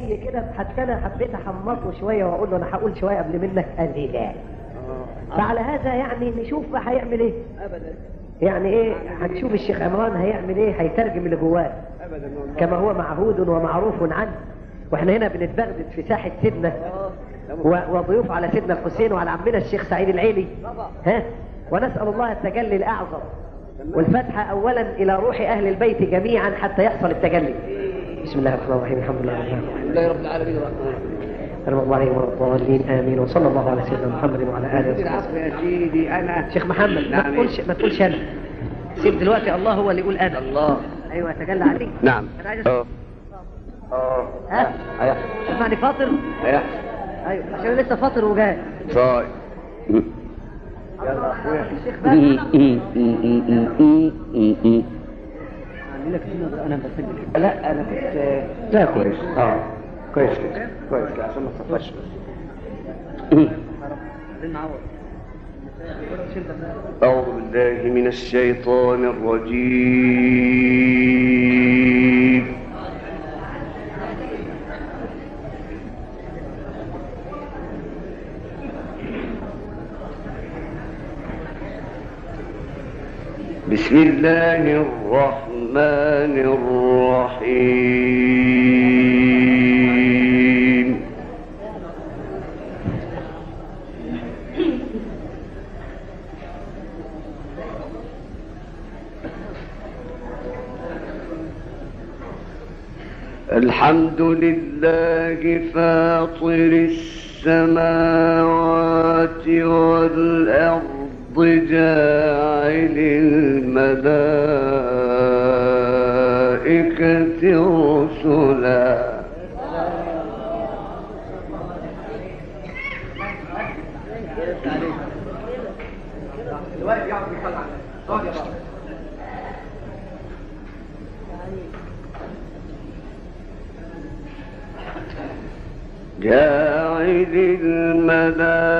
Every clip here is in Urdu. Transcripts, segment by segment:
زي كده حتى انا حبيت احمقه شويه واقول له انا هقول شويه قبل منك. قال لي لا فعلى هذا يعني نشوف بقى هيعمل ايه ابدا يعني ايه هنشوف الشيخ عمران هيعمل ايه هيترجم اللي جواه. ابدا كما هو معهود ومعروف عنه. واحنا هنا بنتبغدد في ساحه سيدنا. وضيوف على سيدنا الحسين وعلى عمنا الشيخ سعيد العيلي. ها؟ ونسال الله التجلي الاعظم والفتح اولا الى روح اهل البيت جميعا حتى يحصل التجلي. بسم الله الرحمن الرحيم الحمد لله رب العالمين. الحمد لله رب العالمين الرحمن الرحيم. امين وصلى الله على سيدنا محمد وعلى اله وصحبه. يا سيدي انا شيخ محمد ما. تقولش ما تقولش انا سيب دلوقتي الله هو اللي يقول انا الله. ايوه تجلى عليك. نعم. انا عايز اه اه ها؟ ايوه تسمعني فاطر. ايوه ايوه عشان لسه فاطر وجاي. طيب. يلا اخويا الشيخ بقى. انا بسجل. لا انا كنت لا كويس. اه كويس كويس. عشان ما تصفش أعوذ بالله من الشيطان الرجيم. بسم الله الرحمن الرحيم. الحمد لله فاطر السماوات والأرض. جاعل الملائكة رسلا. جاعل الملائكة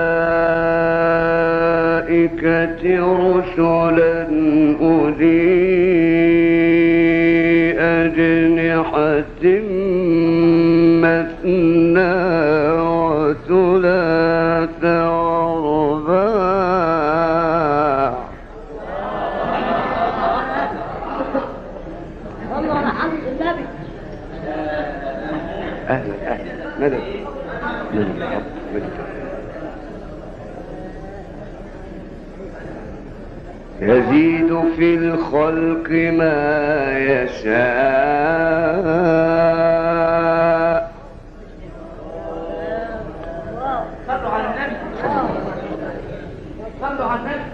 رسلا أولي أجنحة مثنى وثلاث أهلا أهلا. مدد مدد مدد يزيد في الخلق ما يشاء. صلوا على النبي صلوا على النبي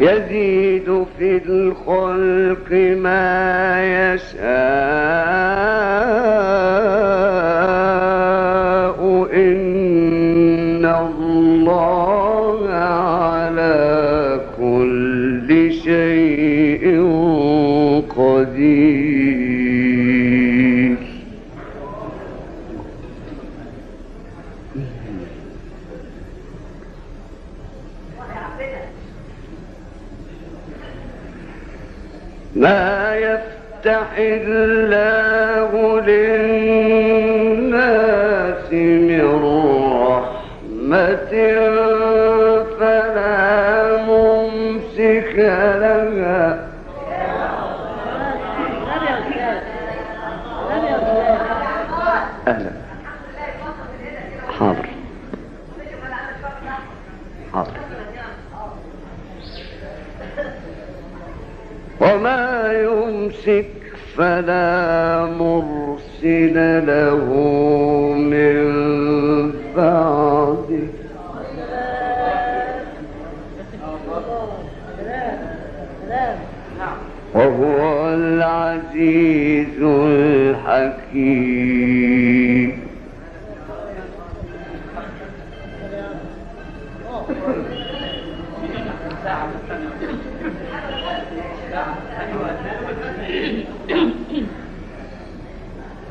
يزيد في الخلق ما يشاء. قدير ما يفتح الله يمسك فلا مرسل له من بعده. وهو العزيز الحكيم.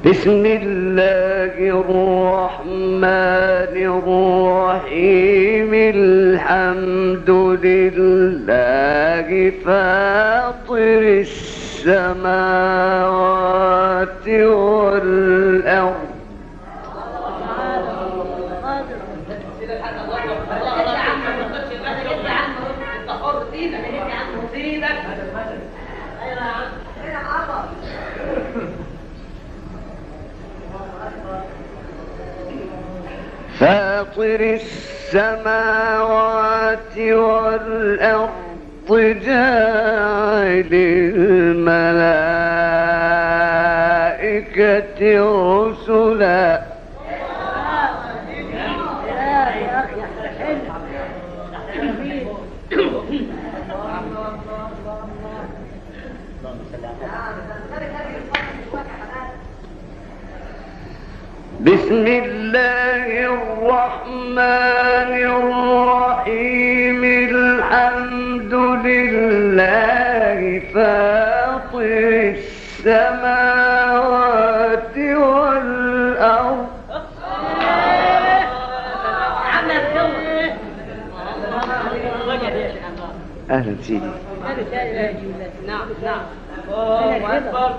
بسم الله الرحمن الرحيم. الحمد لله فاطر السماوات والأرض. فاطر السماوات والأرض جاعل الملائكة رسلا. بسم الله. الله الرحمن الرحيم الحمد لله فاطر السماوات والأرض عمل جوه اهلا سيدي نعم نعم الله أكبر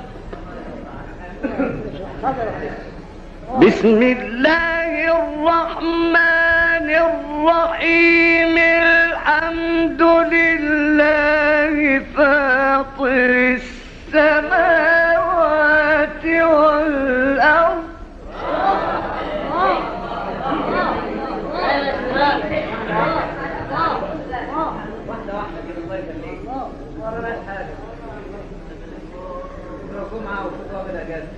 بسم الله الرحمن الرحيم الحمد لله فاطر السماوات والأرض بسم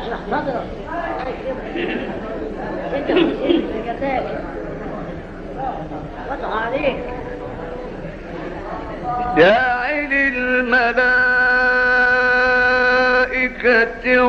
اشرح صدرك انت وضع عليك جاعل الملائكة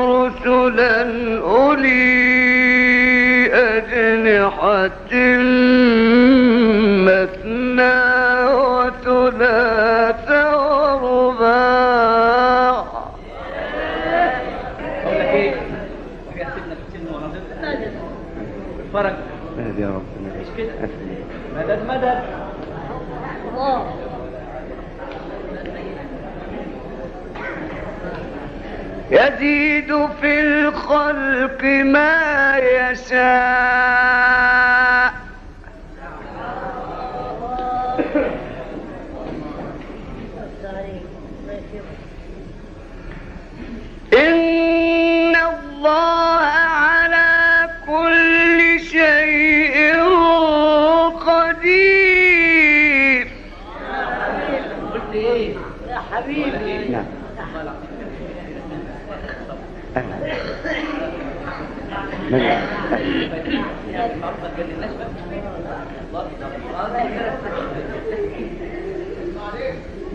يزيد في الخلق ما يشاء.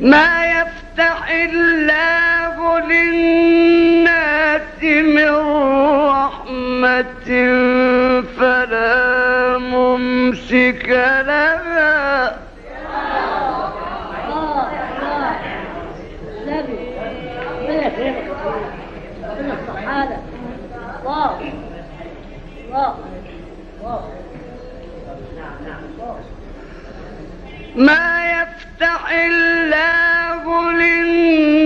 ما يفتح الله للناس من رحمة فلا ممسك لها الله ما يفتح الله للناس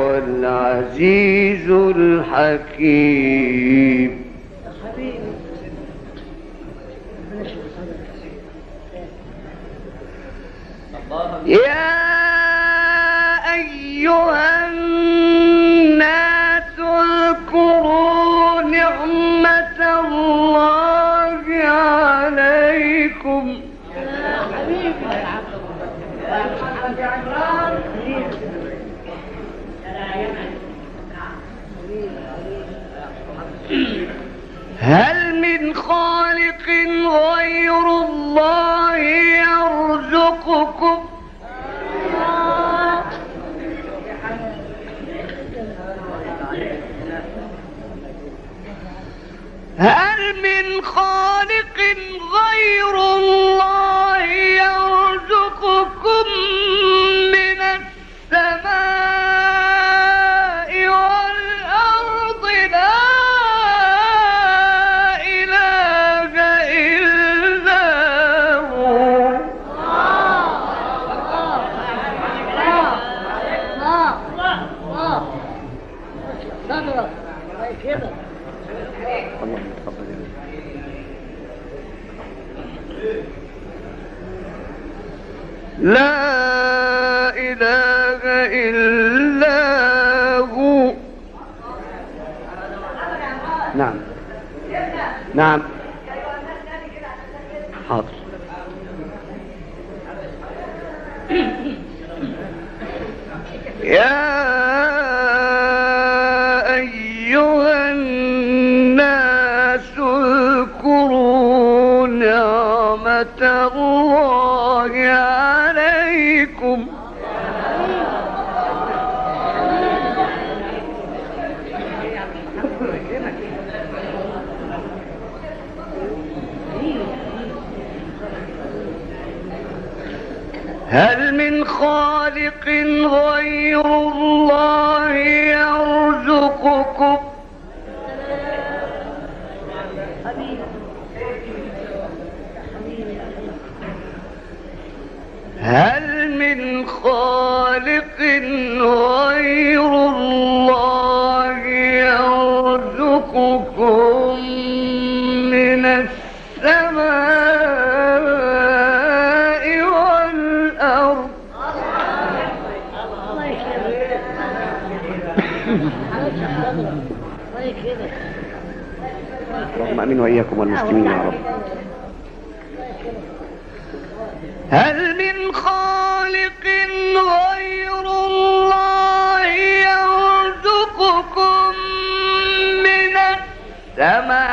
العزيز الحكيم يا أيها هل من خالق غير الله يرزقكم؟ هل من خالق غير الله نعم حاضر۔ يا من خالق غير الله يرزقكم. هل من خالق غير اللهم امين واياكم والمسلمين يا رب. هل من خالق غير الله يرزقكم من السماء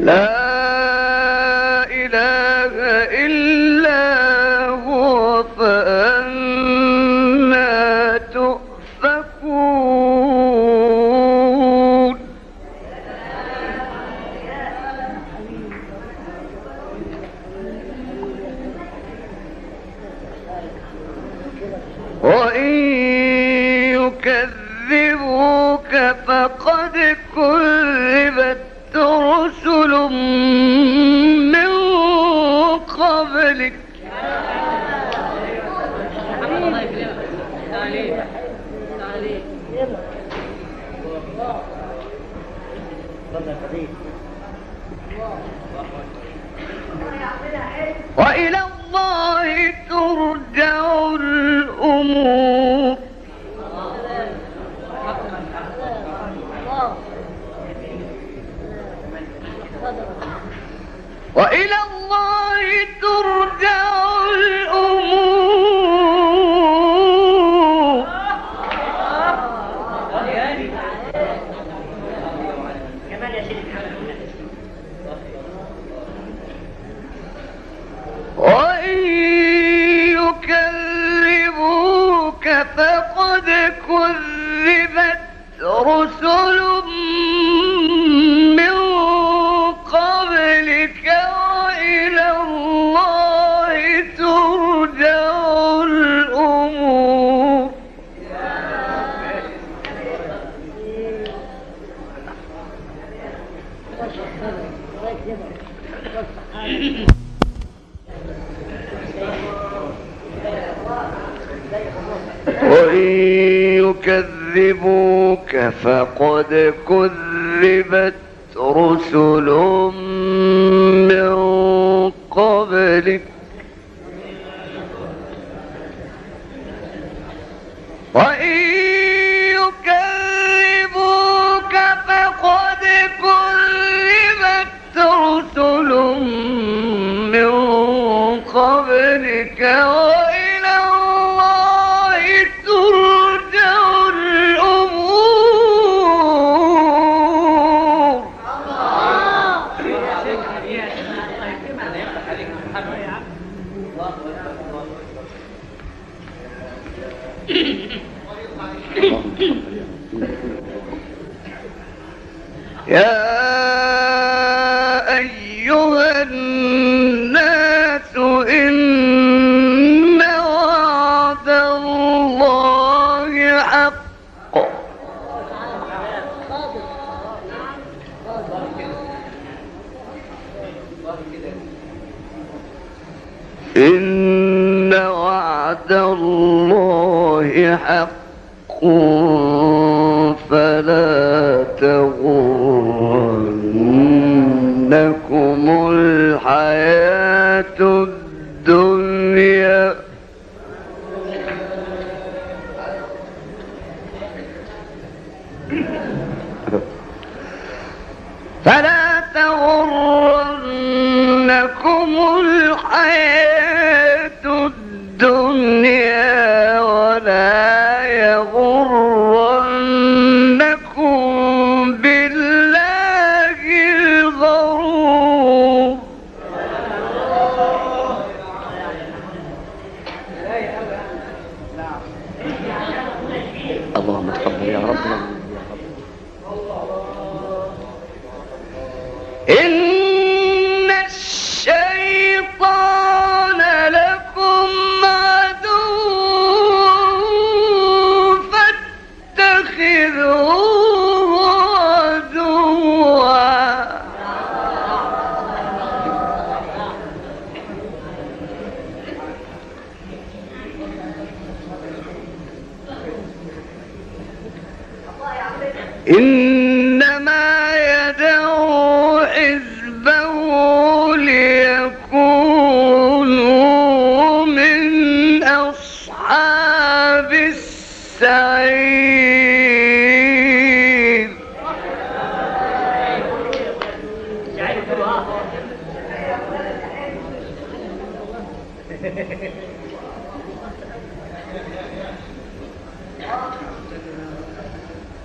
لا إله دیکھو فقد كذبت رسل من قبلك. وإن يكذبوك فقد كذبت رسل من قبلك. أيها الناس إن وعد الله حق. إن وعد الله حق. فلا تغفر تغرنكم الحياة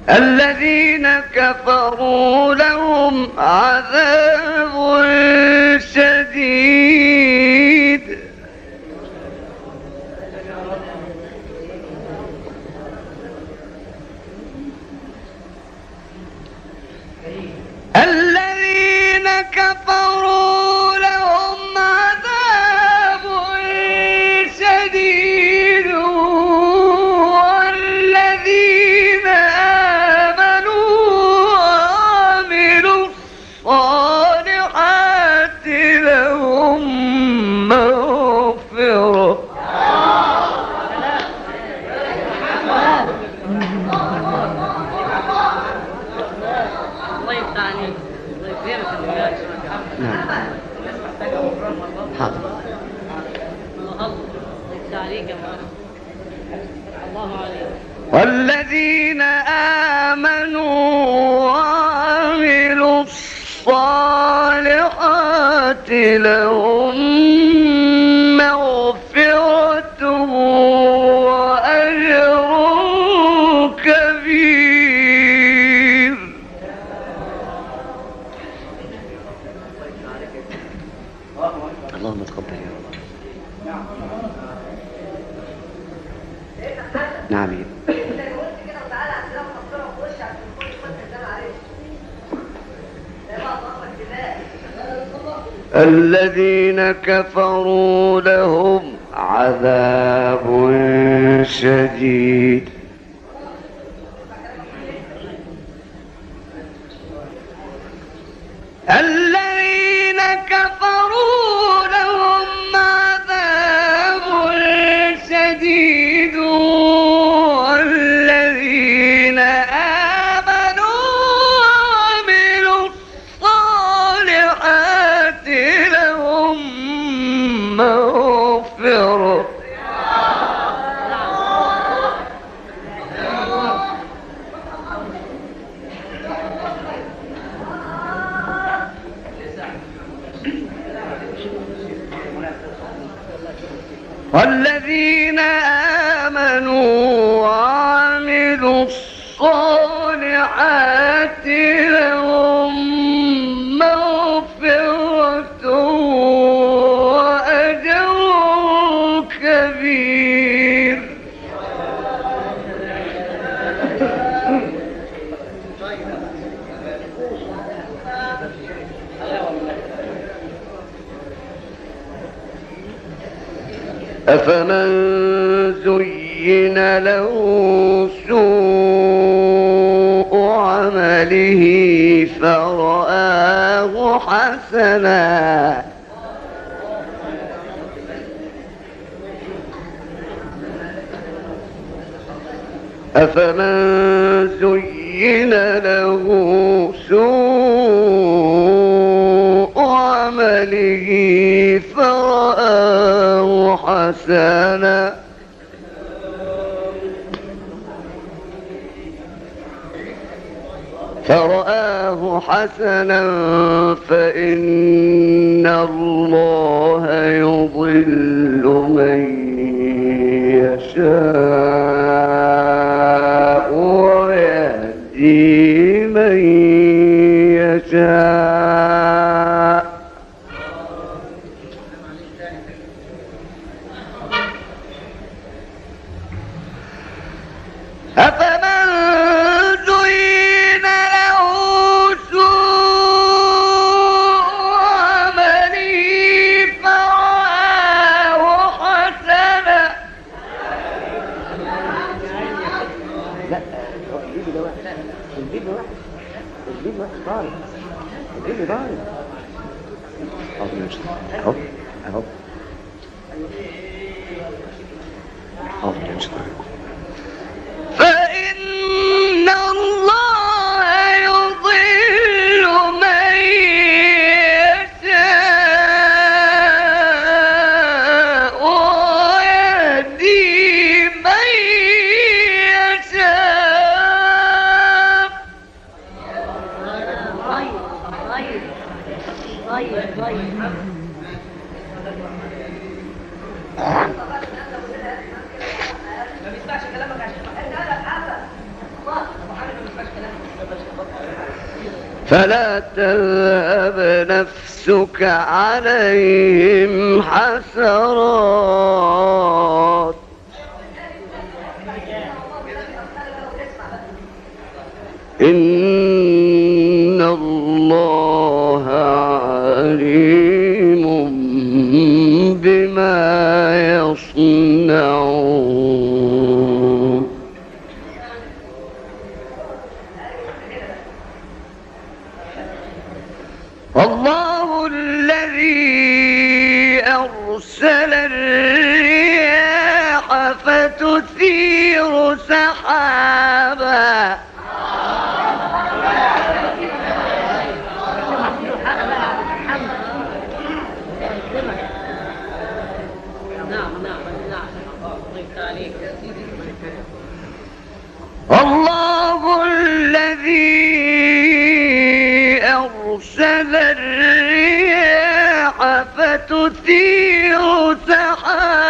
الذين كفروا لهم عذاب شديد. الذين كفروا لهم عذاب شديد. الذين كفروا أفمن زين له سوء عمله فرآه حسنا. أفمن زين له سوء عمله فرآه حسانا فرآه حسنا فإن الله يضل من يشاء. فلا تذهب نفسك عليهم حسرات. إن الله عليم بما يصنعون. سحابا الله الذي أرسل الرياح فتثير سحابا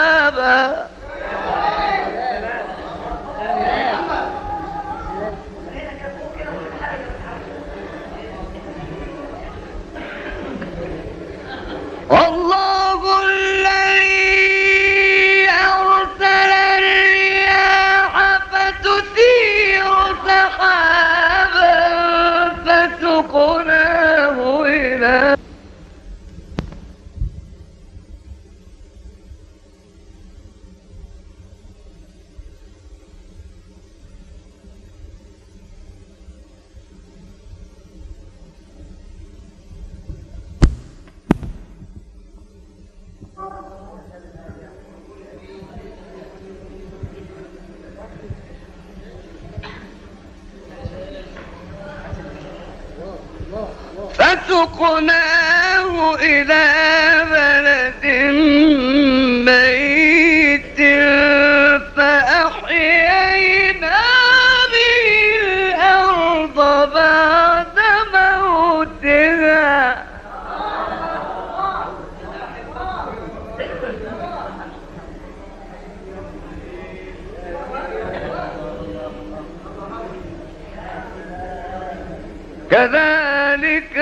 كذلك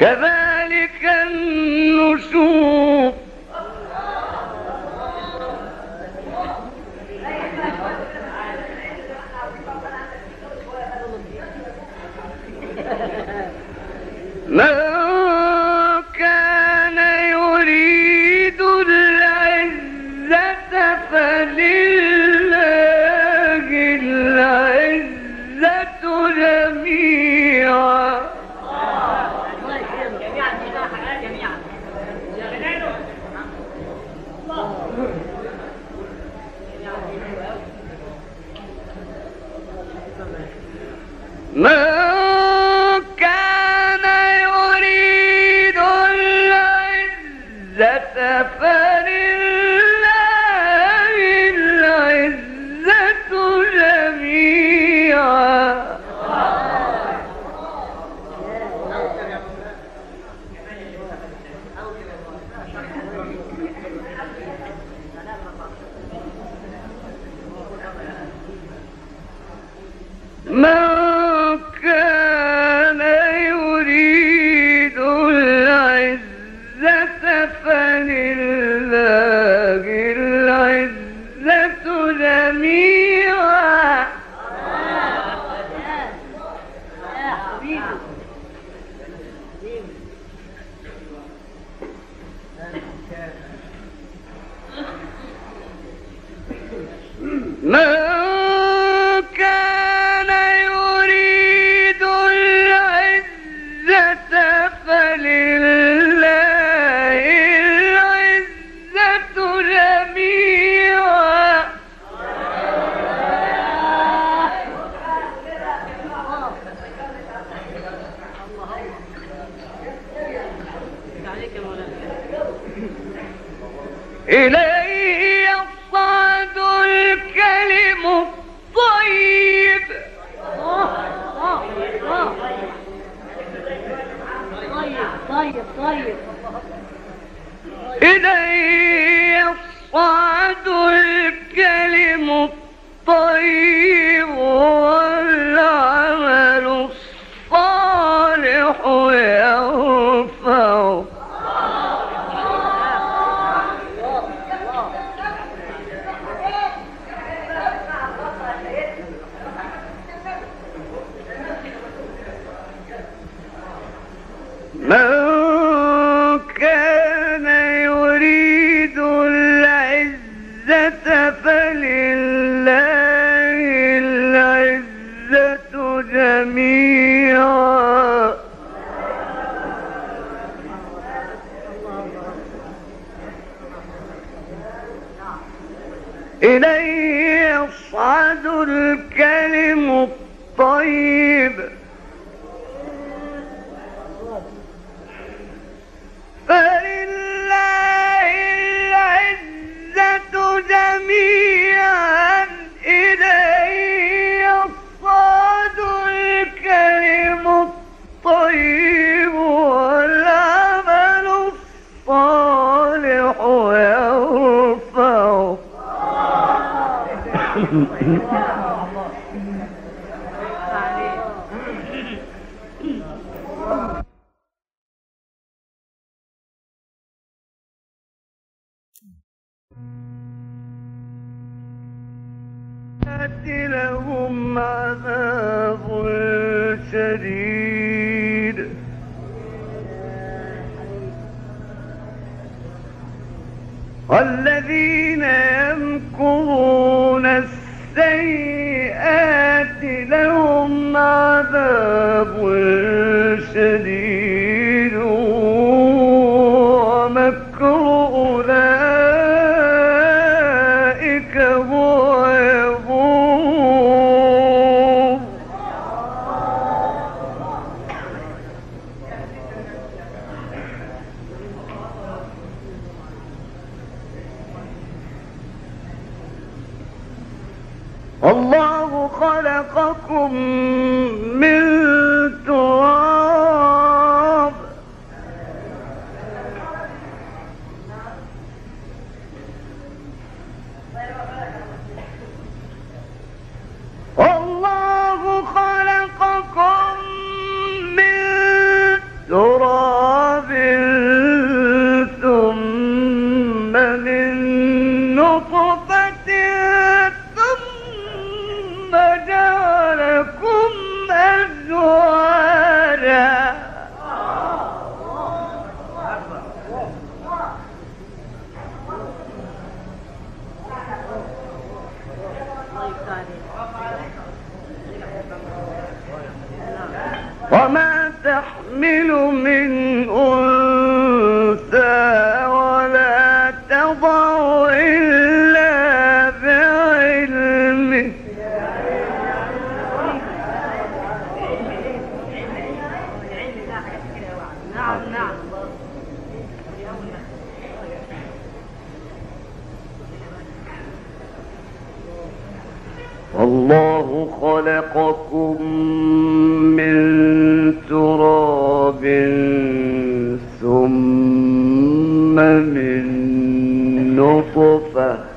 كذلك النشور. من إليه يصعد الكلم الطيب. ہیں الله خلقكم من تراب ثم من نطفه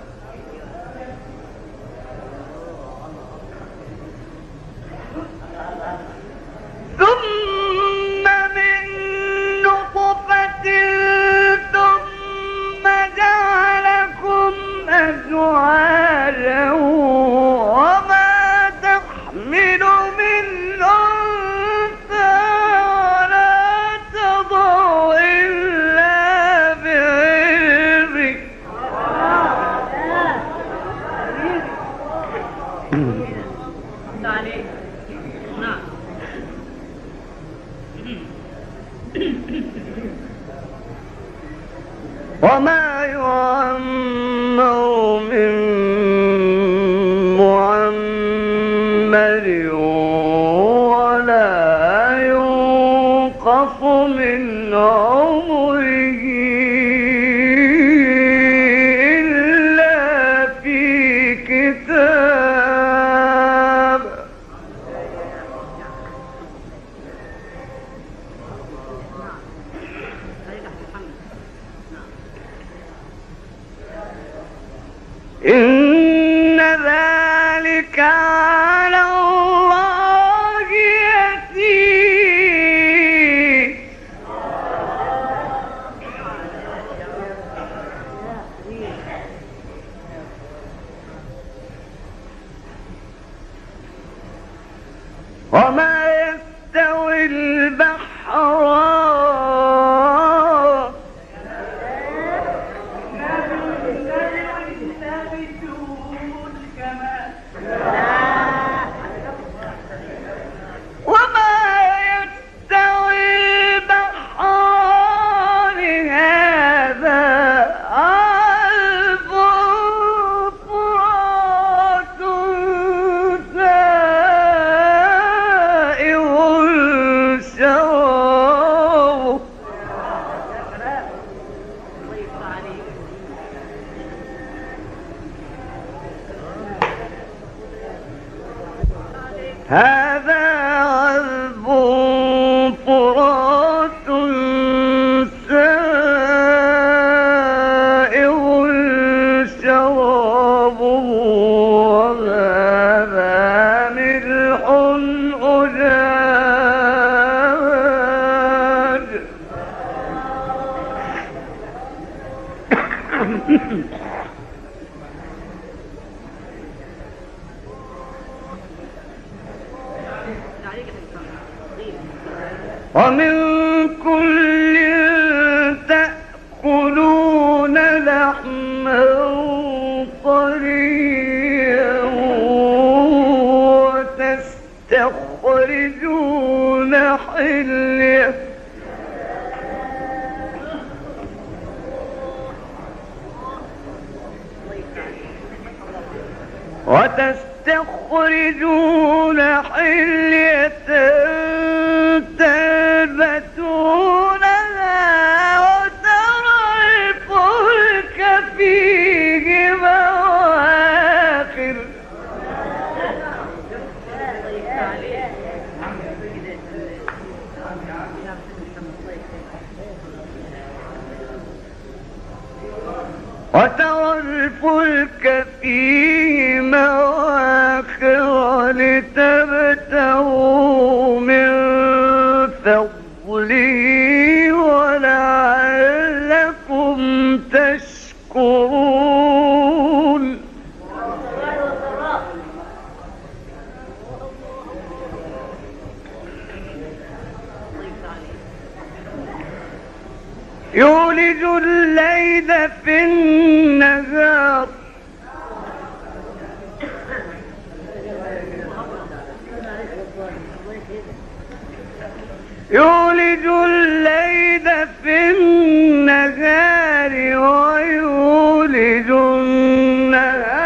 يولج الليل في النهار ويولج النهار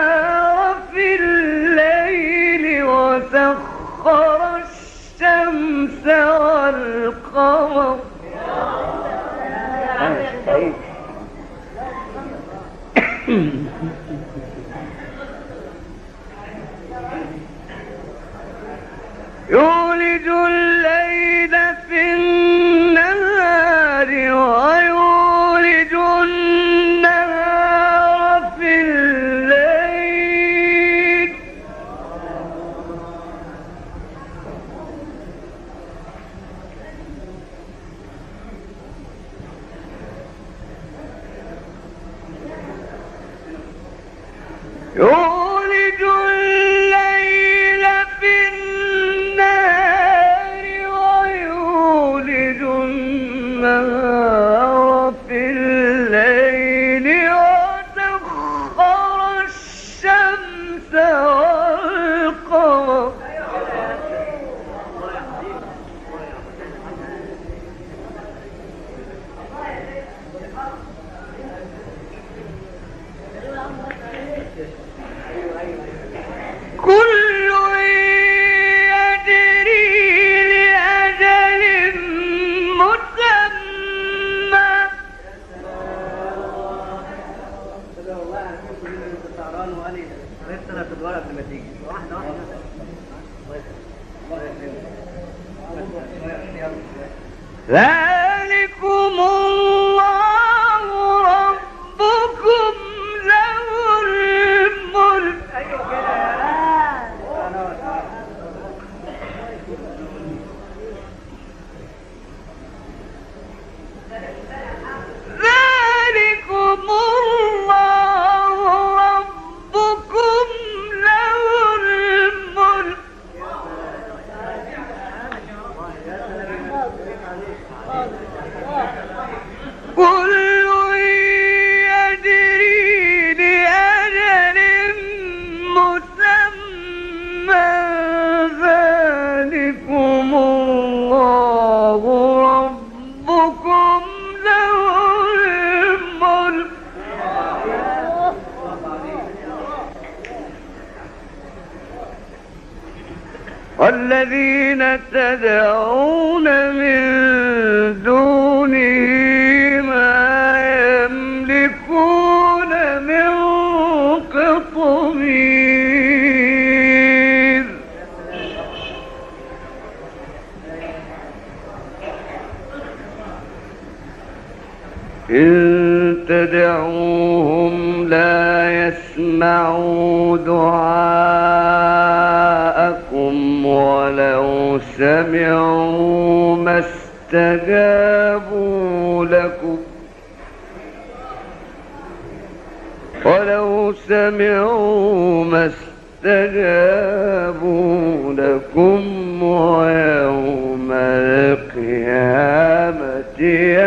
في الليل وسخر الشمس والقمر. يولج الليل Oh!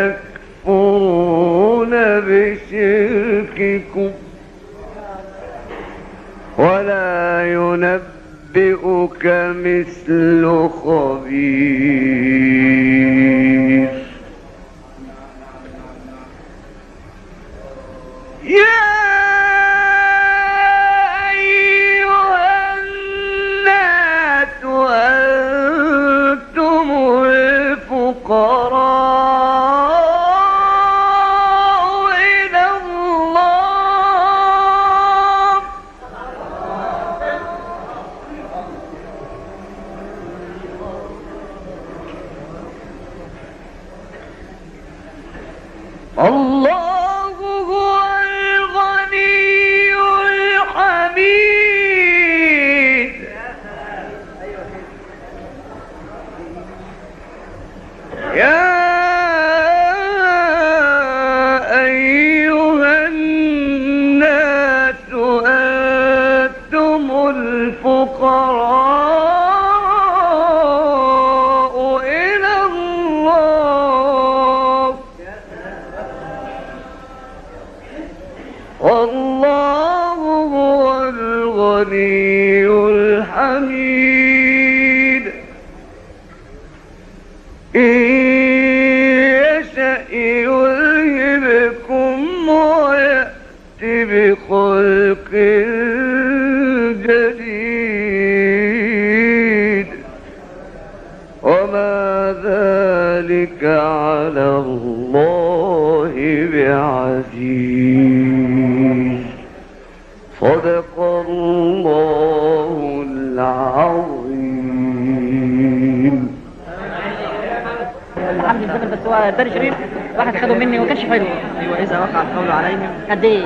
القيامة يكفرون بشرككم ولا ينبئك مثل خبير الحميد إن يشأ يذهبكم ويأتي بخلق جديد وما ذلك على الله بعزيز صدق الله لله بس هو الدار الشريف واحد خده مني وما كانش حلو ايوه اذا وقع القول عليهم. قد ايه؟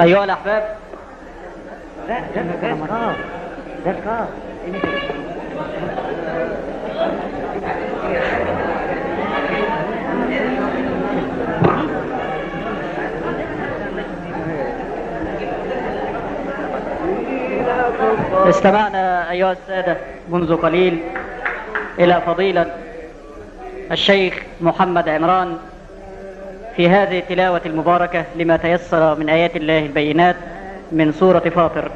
ايها الاحباب لا ده الكار ده استمعنا أيها السادة منذ قليل إلى فضيلة الشيخ محمد عمران في هذه التلاوة المباركة لما تيسر من آيات الله البينات من سورة فاطر.